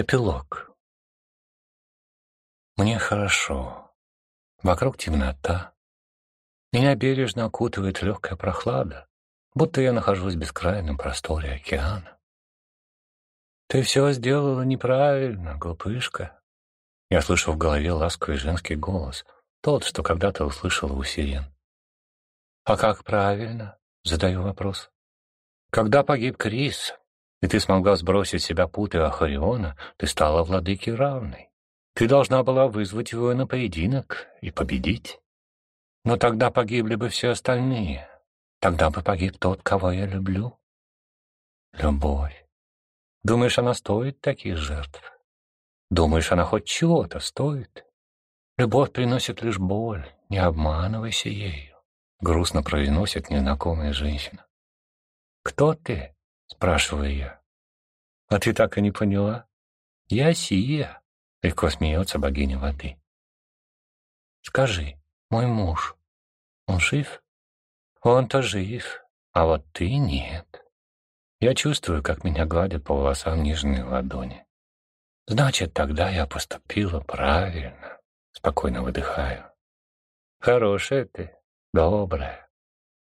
Эпилог. Мне хорошо. Вокруг темнота. Меня бережно окутывает легкая прохлада, будто я нахожусь в бескрайнем просторе океана. «Ты все сделала неправильно, глупышка». Я слышу в голове ласковый женский голос, тот, что когда-то услышала у сирен. «А как правильно?» — задаю вопрос. «Когда погиб Крис, и ты смогла сбросить себя путы Ахариона, ты стала владыкой равной. Ты должна была вызвать его на поединок и победить. Но тогда погибли бы все остальные. Тогда бы погиб тот, кого я люблю. Любовь. Думаешь, она стоит таких жертв? Думаешь, она хоть чего-то стоит? Любовь приносит лишь боль, не обманывайся ею. Грустно произносит незнакомая женщина. Кто ты? Спрашиваю я. А ты так и не поняла? Я Сия, легко смеется богиня воды. Скажи, мой муж, он жив? Он-то жив, а вот ты нет. Я чувствую, как меня гладят по волосам нежные ладони. Значит, тогда я поступила правильно. Спокойно выдыхаю. Хорошая ты, добрая,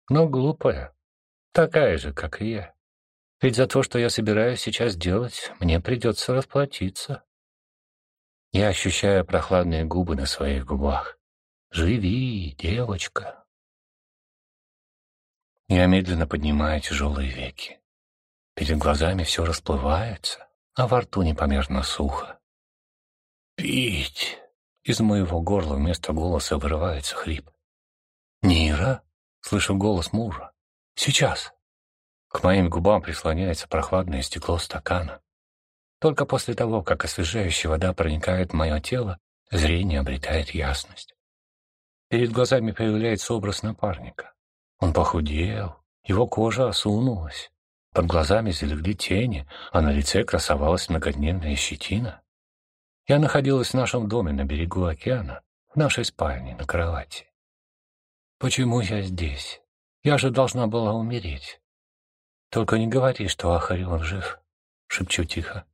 но глупая, такая же, как и я. Ведь за то, что я собираюсь сейчас делать, мне придется расплатиться. Я ощущаю прохладные губы на своих губах. «Живи, девочка!» Я медленно поднимаю тяжелые веки. Перед глазами все расплывается, а во рту непомерно сухо. «Пить!» Из моего горла вместо голоса вырывается хрип. «Нира?» — слышу голос мужа. «Сейчас!» К моим губам прислоняется прохладное стекло стакана. Только после того, как освежающая вода проникает в мое тело, зрение обретает ясность. Перед глазами появляется образ напарника. Он похудел, его кожа осунулась. Под глазами залегли тени, а на лице красовалась многодневная щетина. Я находилась в нашем доме на берегу океана, в нашей спальне, на кровати. Почему я здесь? Я же должна была умереть. «Только не говори, что Ахарион жив», — шепчу тихо.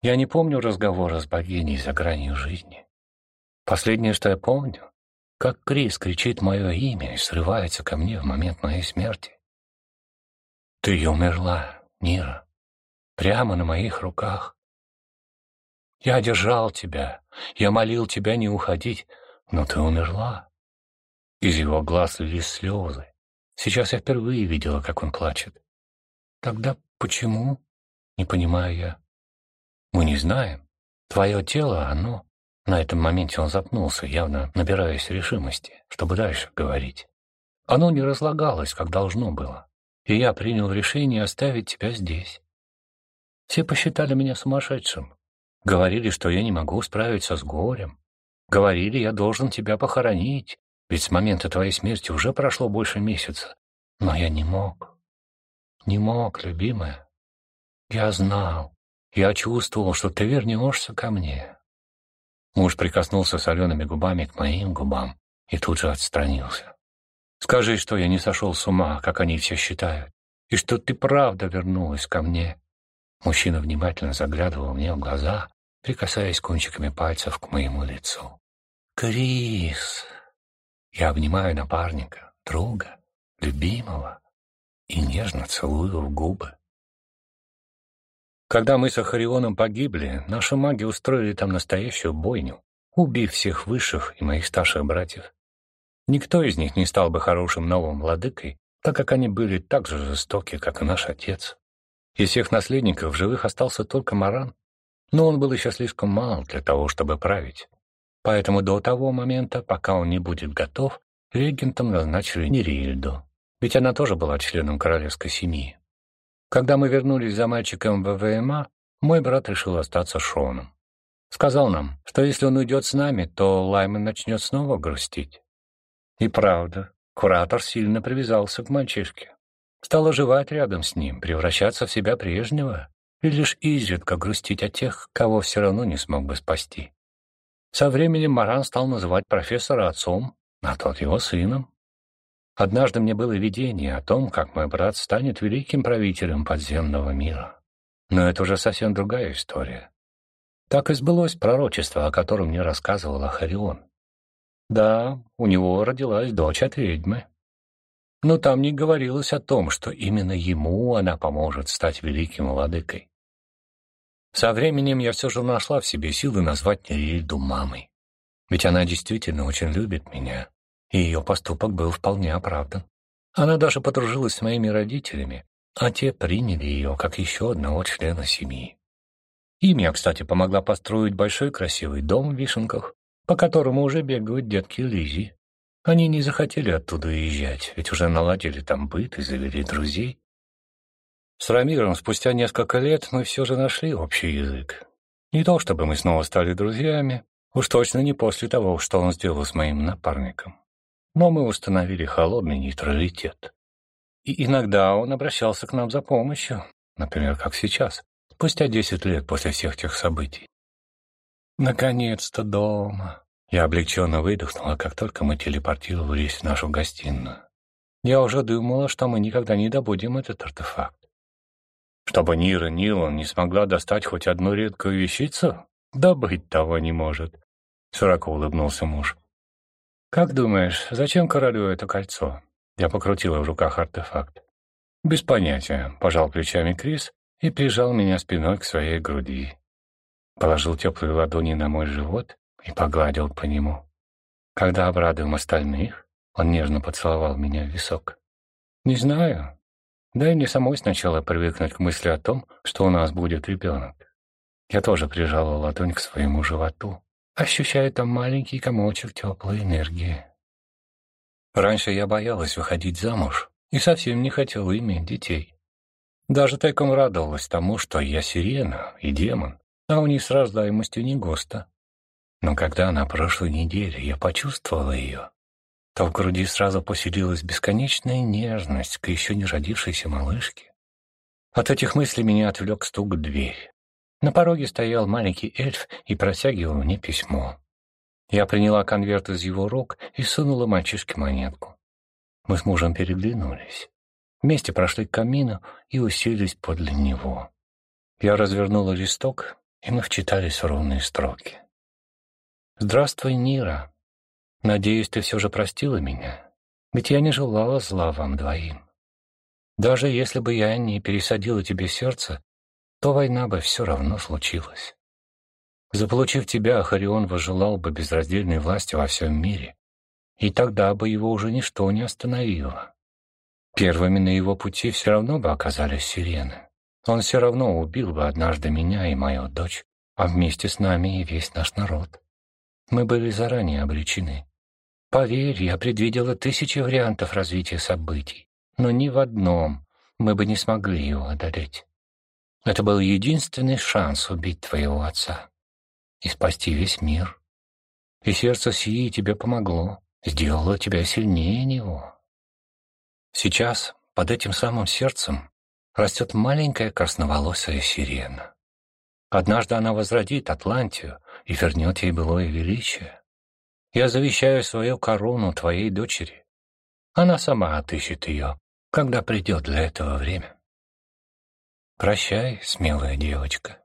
Я не помню разговора с богиней за гранью жизни. Последнее, что я помню, как Крис кричит мое имя и срывается ко мне в момент моей смерти. Ты умерла, Нира, прямо на моих руках. Я держал тебя, я молил тебя не уходить, но ты умерла. Из его глаз лились слезы. Сейчас я впервые видела, как он плачет. Тогда почему? Не понимаю я. Мы не знаем. Твое тело, оно... На этом моменте он запнулся, явно набираясь решимости, чтобы дальше говорить. Оно не разлагалось, как должно было, и я принял решение оставить тебя здесь. Все посчитали меня сумасшедшим. Говорили, что я не могу справиться с горем. Говорили, я должен тебя похоронить, ведь с момента твоей смерти уже прошло больше месяца. Но я не мог. Не мог, любимая. Я знал. Я чувствовал, что ты вернешься ко мне. Муж прикоснулся солеными губами к моим губам и тут же отстранился. Скажи, что я не сошел с ума, как они все считают, и что ты правда вернулась ко мне. Мужчина внимательно заглядывал мне в глаза, прикасаясь кончиками пальцев к моему лицу. «Крис!» Я обнимаю напарника, друга, любимого и нежно целую в губы. Когда мы с Ахарионом погибли, наши маги устроили там настоящую бойню, убив всех высших и моих старших братьев. Никто из них не стал бы хорошим новым владыкой, так как они были так же жестоки, как и наш отец. Из всех наследников живых остался только Маран, но он был еще слишком мал для того, чтобы править. Поэтому до того момента, пока он не будет готов, регентом назначили Нерильду, ведь она тоже была членом королевской семьи. Когда мы вернулись за мальчиком в ВМА, мой брат решил остаться Шоном. Сказал нам, что если он уйдет с нами, то Лайман начнет снова грустить. И правда, куратор сильно привязался к мальчишке. Стал оживать рядом с ним, превращаться в себя прежнего и лишь изредка грустить о тех, кого все равно не смог бы спасти. Со временем Маран стал называть профессора отцом, а тот его сыном. Однажды мне было видение о том, как мой брат станет великим правителем подземного мира. Но это уже совсем другая история. Так и сбылось пророчество, о котором мне рассказывал Ахарион. Да, у него родилась дочь от ведьмы. Но там не говорилось о том, что именно ему она поможет стать великим владыкой. Со временем я все же нашла в себе силы назвать Нерильду мамой. Ведь она действительно очень любит меня, и ее поступок был вполне оправдан. Она даже подружилась с моими родителями, а те приняли ее как еще одного члена семьи. Им я, кстати, помогла построить большой красивый дом в Вишенках, по которому уже бегают детки Лизи. Они не захотели оттуда уезжать, ведь уже наладили там быт и завели друзей. С Рамиром спустя несколько лет мы все же нашли общий язык. Не то чтобы мы снова стали друзьями, уж точно не после того, что он сделал с моим напарником. Но мы установили холодный нейтралитет. И иногда он обращался к нам за помощью, например, как сейчас, спустя десять лет после всех тех событий. Наконец-то дома. Я облегченно выдохнула, как только мы телепортировались в нашу гостиную. Я уже думала, что мы никогда не добудем этот артефакт. Чтобы Нира Нилан не смогла достать хоть одну редкую вещицу? Да быть того не может. Широко улыбнулся муж. «Как думаешь, зачем королю это кольцо?» Я покрутила в руках артефакт. «Без понятия», — пожал плечами Крис и прижал меня спиной к своей груди положил теплые ладони на мой живот и погладил по нему. Когда обрадуем остальных, он нежно поцеловал меня в висок. Не знаю. Да и мне самой сначала привыкнуть к мысли о том, что у нас будет ребенок. Я тоже прижала ладонь к своему животу, ощущая там маленький комочек теплой энергии. Раньше я боялась выходить замуж и совсем не хотела иметь детей. Даже тайком радовалась тому, что я сирена и демон, а у них с рождаемостью не густо. Но когда на прошлой неделе я почувствовала ее, то в груди сразу поселилась бесконечная нежность к еще не родившейся малышке. От этих мыслей меня отвлек стук в дверь. На пороге стоял маленький эльф и протягивал мне письмо. Я приняла конверт из его рук и сунула мальчишке монетку. Мы с мужем переглянулись. Вместе прошли к камину и уселись подле него. Я развернула листок и мы вчитались в ровные строки. «Здравствуй, Нира. Надеюсь, ты все же простила меня, ведь я не желала зла вам двоим. Даже если бы я не пересадила тебе сердце, то война бы все равно случилась. Заполучив тебя, Харион возжелал бы безраздельной власти во всем мире, и тогда бы его уже ничто не остановило. Первыми на его пути все равно бы оказались сирены. Он все равно убил бы однажды меня и мою дочь, а вместе с нами и весь наш народ. Мы были заранее обречены. Поверь, я предвидела тысячи вариантов развития событий, но ни в одном мы бы не смогли его одолеть. Это был единственный шанс убить твоего отца и спасти весь мир. И сердце Сии тебе помогло, сделало тебя сильнее него. Сейчас под этим самым сердцем растет маленькая красноволосая сирена. Однажды она возродит Атлантию и вернет ей былое величие. Я завещаю свою корону твоей дочери. Она сама отыщет ее, когда придет для этого время. Прощай, смелая девочка.